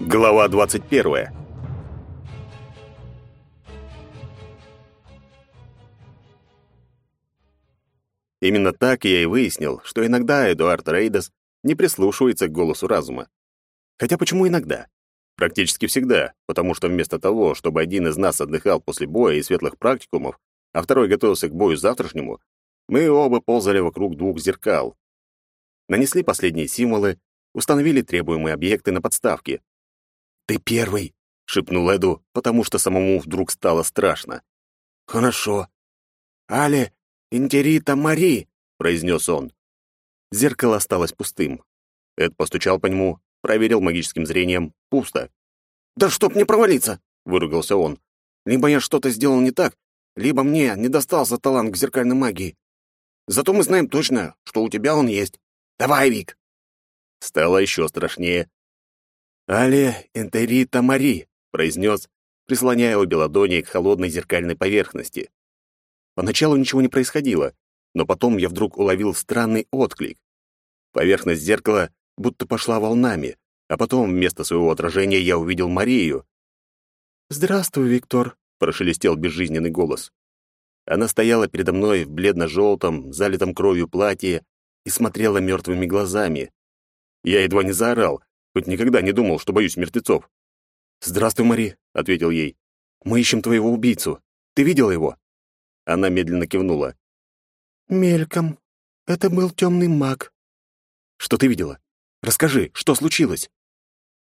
Глава 21. Именно так я и выяснил, что иногда Эдуард Рейдас не прислушивается к голосу разума. Хотя почему иногда? Практически всегда, потому что вместо того, чтобы один из нас отдыхал после боя и светлых практикумов, а второй готовился к бою завтрашнему, мы оба ползали вокруг двух зеркал. Нанесли последние символы, установили требуемые объекты на подставке. «Ты первый!» — шепнул Эду, потому что самому вдруг стало страшно. «Хорошо. Але, интерита Мари!» — произнес он. Зеркало осталось пустым. Эд постучал по нему, проверил магическим зрением. Пусто. «Да чтоб не провалиться!» — выругался он. «Либо я что-то сделал не так, либо мне не достался талант к зеркальной магии. Зато мы знаем точно, что у тебя он есть. Давай, Вик!» Стало еще страшнее. «Але энтерита Мари», — произнес, прислоняя обе ладони к холодной зеркальной поверхности. Поначалу ничего не происходило, но потом я вдруг уловил странный отклик. Поверхность зеркала будто пошла волнами, а потом вместо своего отражения я увидел Марию. «Здравствуй, Виктор», — прошелестел безжизненный голос. Она стояла передо мной в бледно-желтом, залитом кровью платье и смотрела мертвыми глазами. Я едва не заорал, хоть никогда не думал, что боюсь мертвецов. «Здравствуй, Мари», — ответил ей. «Мы ищем твоего убийцу. Ты видела его?» Она медленно кивнула. «Мельком. Это был темный маг». «Что ты видела? Расскажи, что случилось?»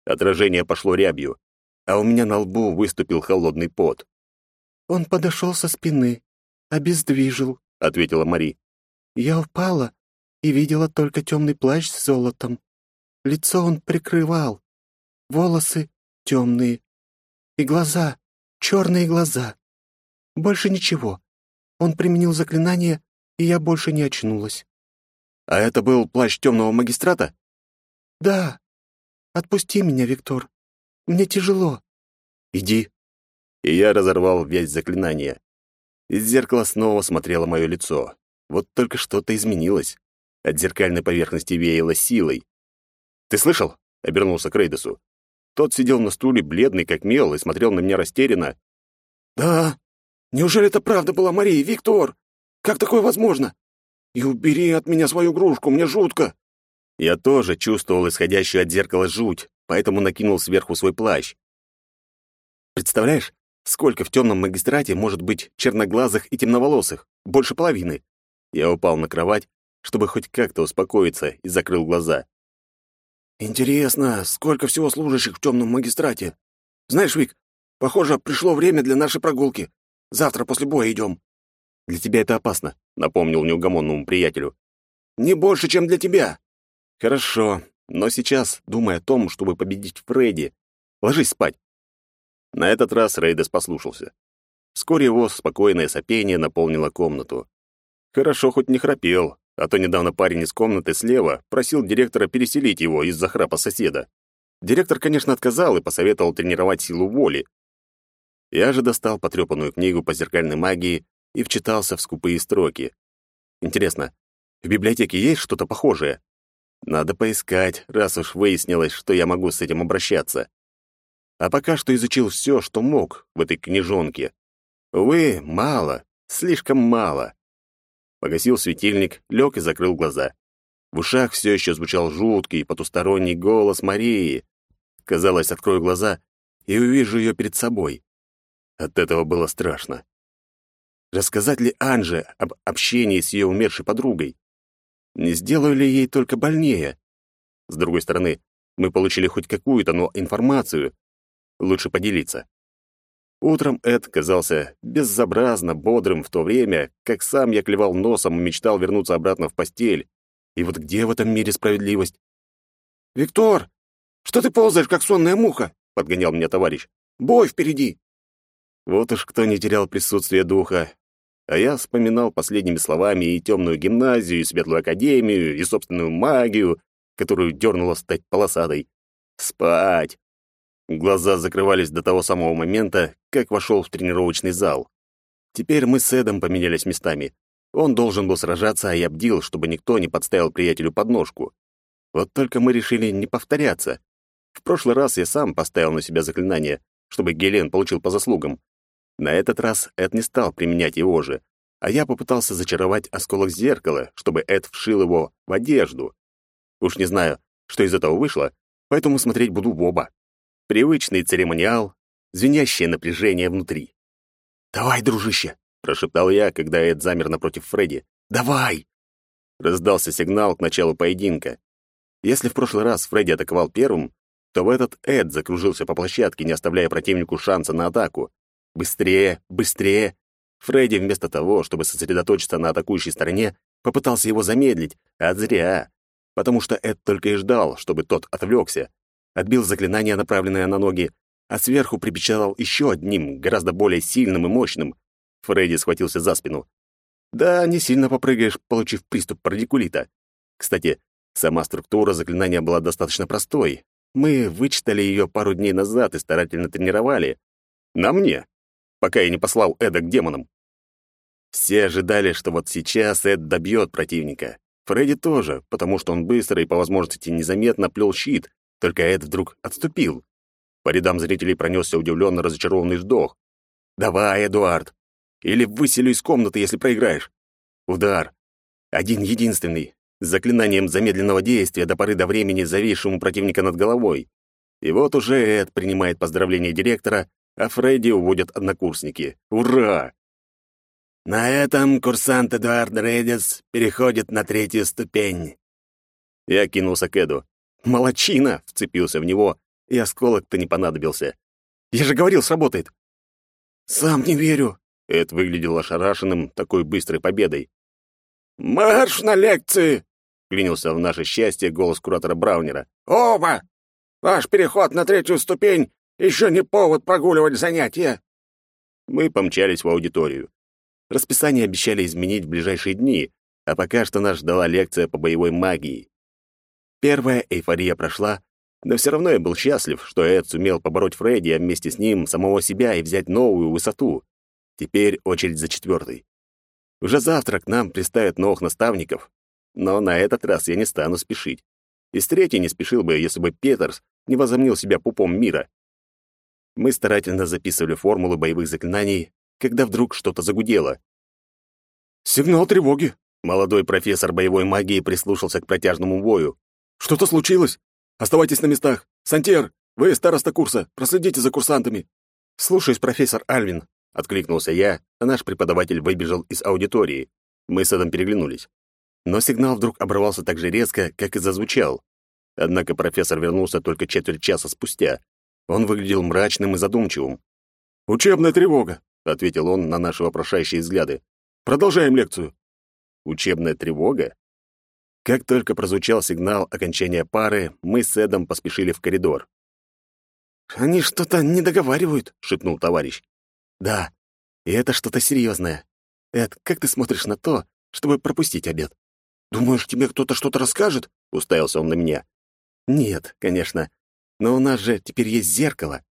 Отражение пошло рябью, а у меня на лбу выступил холодный пот. «Он подошел со спины, обездвижил», — ответила Мари. «Я упала и видела только темный плащ с золотом. Лицо он прикрывал, волосы темные, и глаза, черные глаза. Больше ничего. Он применил заклинание, и я больше не очнулась. А это был плащ темного магистрата? Да. Отпусти меня, Виктор. Мне тяжело. Иди. И я разорвал вязь заклинания. Из зеркала снова смотрело мое лицо. Вот только что-то изменилось. От зеркальной поверхности веяло силой. «Ты слышал?» — обернулся к Рейдесу. Тот сидел на стуле, бледный как мел, и смотрел на меня растерянно. «Да? Неужели это правда была Мария, Виктор? Как такое возможно? И убери от меня свою игрушку, мне жутко!» Я тоже чувствовал исходящую от зеркала жуть, поэтому накинул сверху свой плащ. Представляешь, сколько в темном магистрате может быть черноглазых и темноволосых? Больше половины. Я упал на кровать, чтобы хоть как-то успокоиться, и закрыл глаза. Интересно, сколько всего служащих в темном магистрате? Знаешь, Вик, похоже, пришло время для нашей прогулки. Завтра после боя идем. Для тебя это опасно, напомнил неугомонному приятелю. Не больше, чем для тебя. Хорошо, но сейчас, думая о том, чтобы победить Фредди, ложись спать. На этот раз Рейдес послушался. Вскоре его спокойное сопение наполнило комнату. Хорошо хоть не храпел, а то недавно парень из комнаты слева просил директора переселить его из-за храпа соседа. Директор, конечно, отказал и посоветовал тренировать силу воли. Я же достал потрепанную книгу по зеркальной магии и вчитался в скупые строки. Интересно, в библиотеке есть что-то похожее? Надо поискать, раз уж выяснилось, что я могу с этим обращаться. А пока что изучил все, что мог в этой книжонке. Увы, мало, слишком мало. Погасил светильник, лег и закрыл глаза. В ушах все еще звучал жуткий потусторонний голос Марии. Казалось, открою глаза и увижу ее перед собой. От этого было страшно. Рассказать ли Анже об общении с ее умершей подругой? Не сделаю ли ей только больнее? С другой стороны, мы получили хоть какую-то, но информацию. Лучше поделиться. Утром Эд казался безобразно бодрым в то время, как сам я клевал носом и мечтал вернуться обратно в постель. И вот где в этом мире справедливость? «Виктор, что ты ползаешь, как сонная муха?» — подгонял меня товарищ. «Бой впереди!» Вот уж кто не терял присутствие духа. А я вспоминал последними словами и темную гимназию, и светлую академию, и собственную магию, которую дернуло стать полосатой. Спать! Глаза закрывались до того самого момента, как вошел в тренировочный зал. Теперь мы с Эдом поменялись местами. Он должен был сражаться, а я бдил, чтобы никто не подставил приятелю подножку. Вот только мы решили не повторяться. В прошлый раз я сам поставил на себя заклинание, чтобы Гелен получил по заслугам. На этот раз Эд не стал применять его же, а я попытался зачаровать осколок зеркала, чтобы Эд вшил его в одежду. Уж не знаю, что из этого вышло, поэтому смотреть буду в оба. Привычный церемониал, звенящее напряжение внутри. «Давай, дружище!» — прошептал я, когда Эд замер напротив Фредди. «Давай!» Раздался сигнал к началу поединка. Если в прошлый раз Фредди атаковал первым, то в этот Эд закружился по площадке, не оставляя противнику шанса на атаку. Быстрее, быстрее! Фредди вместо того, чтобы сосредоточиться на атакующей стороне, попытался его замедлить, а зря. Потому что Эд только и ждал, чтобы тот отвлекся. Отбил заклинание, направленное на ноги, а сверху припечатал еще одним, гораздо более сильным и мощным. Фредди схватился за спину. Да, не сильно попрыгаешь, получив приступ парадикулита. Кстати, сама структура заклинания была достаточно простой. Мы вычитали ее пару дней назад и старательно тренировали. На мне, пока я не послал Эда к демонам. Все ожидали, что вот сейчас Эд добьет противника. Фредди тоже, потому что он быстро и по возможности незаметно плел щит, только Эд вдруг отступил. По рядам зрителей пронесся удивленно разочарованный вздох. «Давай, Эдуард! Или выселю из комнаты, если проиграешь!» Удар. Один единственный, с заклинанием замедленного действия до поры до времени зависшему противника над головой. И вот уже Эд принимает поздравления директора, а Фредди уводят однокурсники. Ура! На этом курсант Эдуард Рейдис переходит на третью ступень. Я кинулся к Эду. «Молодчина!» — вцепился в него, и осколок-то не понадобился. «Я же говорил, сработает!» «Сам не верю!» — Эд выглядел ошарашенным такой быстрой победой. «Марш на лекции!» — клянился в наше счастье голос куратора Браунера. «Оба! Ваш переход на третью ступень еще не повод прогуливать занятия!» Мы помчались в аудиторию. Расписание обещали изменить в ближайшие дни, а пока что нас ждала лекция по боевой магии. Первая эйфория прошла, но все равно я был счастлив, что Эд сумел побороть Фредди, а вместе с ним самого себя и взять новую высоту. Теперь очередь за четвертой. Уже завтра к нам приставят новых наставников, но на этот раз я не стану спешить. И с третьей не спешил бы, если бы Петерс не возомнил себя пупом мира. Мы старательно записывали формулы боевых заклинаний, когда вдруг что-то загудело. «Сигнал тревоги!» Молодой профессор боевой магии прислушался к протяжному вою. «Что-то случилось? Оставайтесь на местах! Сантер, вы староста курса, проследите за курсантами!» «Слушаюсь, профессор Альвин», — откликнулся я, а наш преподаватель выбежал из аудитории. Мы с Эдом переглянулись. Но сигнал вдруг оборвался так же резко, как и зазвучал. Однако профессор вернулся только четверть часа спустя. Он выглядел мрачным и задумчивым. «Учебная тревога», — ответил он на наши вопрошающие взгляды. «Продолжаем лекцию». «Учебная тревога?» Как только прозвучал сигнал окончания пары, мы с Эдом поспешили в коридор. «Они что-то не договаривают», — шепнул товарищ. «Да, и это что-то серьезное. Эд, как ты смотришь на то, чтобы пропустить обед?» «Думаешь, тебе кто-то что-то расскажет?» — уставился он на меня. «Нет, конечно. Но у нас же теперь есть зеркало».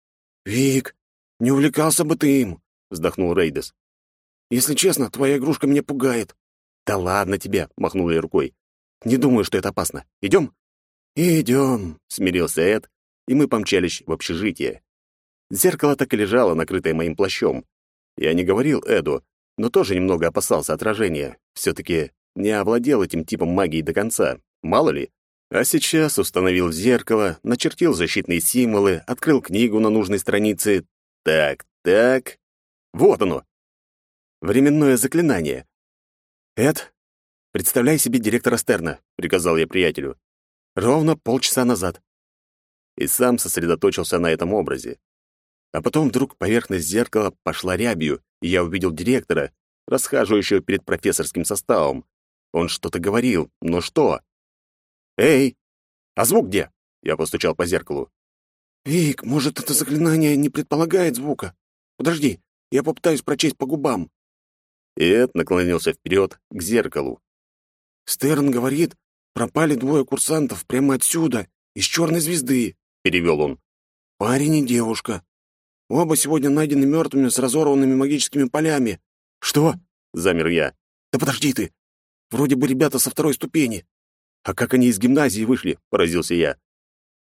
«Вик, не увлекался бы ты им», — вздохнул Рейдес. «Если честно, твоя игрушка меня пугает». «Да ладно тебе», — махнул я рукой. «Не думаю, что это опасно. Идем?» «Идем», — смирился Эд, и мы помчались в общежитие. Зеркало так и лежало, накрытое моим плащом. Я не говорил Эду, но тоже немного опасался отражения. Все-таки не овладел этим типом магии до конца. Мало ли. А сейчас установил зеркало, начертил защитные символы, открыл книгу на нужной странице. Так, так. Вот оно. Временное заклинание. «Эд, представляй себе директора Стерна», — приказал я приятелю. «Ровно полчаса назад». И сам сосредоточился на этом образе. А потом вдруг поверхность зеркала пошла рябью, и я увидел директора, расхаживающего перед профессорским составом. Он что-то говорил, но что? «Эй, а звук где?» Я постучал по зеркалу. «Вик, может, это заклинание не предполагает звука? Подожди, я попытаюсь прочесть по губам». И Эд наклонился вперед к зеркалу. «Стерн говорит, пропали двое курсантов прямо отсюда, из черной звезды», — перевел он. «Парень и девушка. Оба сегодня найдены мертвыми с разорванными магическими полями». «Что?» — замер я. «Да подожди ты! Вроде бы ребята со второй ступени». «А как они из гимназии вышли?» — поразился я.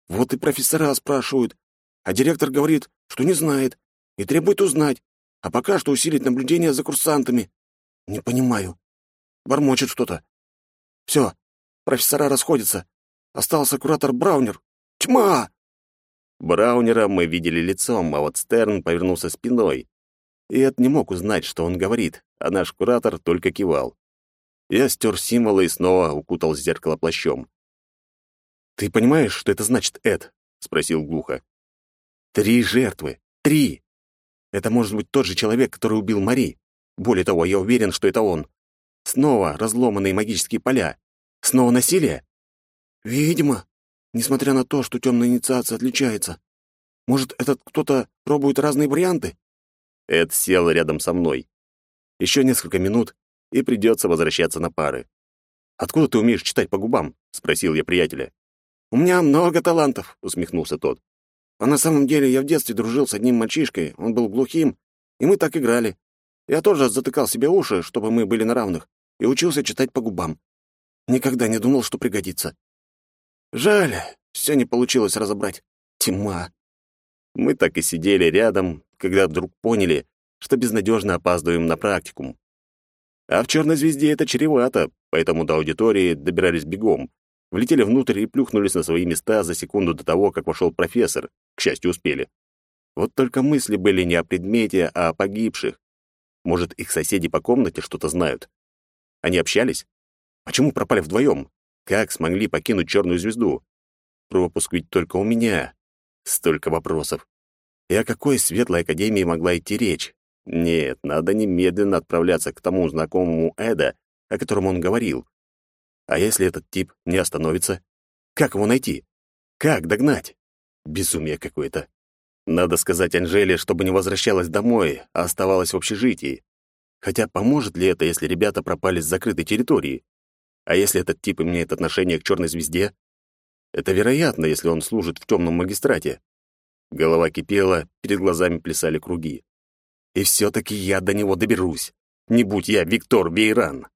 Вот и профессора спрашивают, а директор говорит, что не знает, и требует узнать, а пока что усилить наблюдение за курсантами. Не понимаю. Бормочет что-то. Все, профессора расходятся. Остался куратор Браунер. Тьма! Браунера мы видели лицом, а вот Стерн повернулся спиной. И Эд не мог узнать, что он говорит, а наш куратор только кивал. Я стер символы и снова укутал зеркало плащом. «Ты понимаешь, что это значит, Эд?» — спросил глухо. «Три жертвы. Три. Это может быть тот же человек, который убил Мари. Более того, я уверен, что это он. Снова разломанные магические поля. Снова насилие? Видимо, несмотря на то, что темная инициация отличается. Может, этот кто-то пробует разные варианты? Эд сел рядом со мной. Еще несколько минут, и придется возвращаться на пары. «Откуда ты умеешь читать по губам?» — спросил я приятеля. «У меня много талантов», — усмехнулся тот. «А на самом деле я в детстве дружил с одним мальчишкой, он был глухим, и мы так играли. Я тоже затыкал себе уши, чтобы мы были на равных, и учился читать по губам. Никогда не думал, что пригодится. Жаль, все не получилось разобрать. Тьма. Мы так и сидели рядом, когда вдруг поняли, что безнадежно опаздываем на практикум. А в «Черной звезде» это чревато, поэтому до аудитории добирались бегом, влетели внутрь и плюхнулись на свои места за секунду до того, как вошел профессор. К счастью, успели. Вот только мысли были не о предмете, а о погибших. Может, их соседи по комнате что-то знают. Они общались? Почему пропали вдвоем? Как смогли покинуть черную звезду? Пропуск ведь только у меня. Столько вопросов. И о какой светлой академии могла идти речь? Нет, надо немедленно отправляться к тому знакомому Эда, о котором он говорил. А если этот тип не остановится? Как его найти? Как догнать? Безумие какое-то. Надо сказать Анжеле, чтобы не возвращалась домой, а оставалась в общежитии. Хотя поможет ли это, если ребята пропали с закрытой территории? А если этот тип имеет отношение к черной звезде? Это вероятно, если он служит в темном магистрате. Голова кипела, перед глазами плясали круги. И все-таки я до него доберусь. Не будь я Виктор Бейран.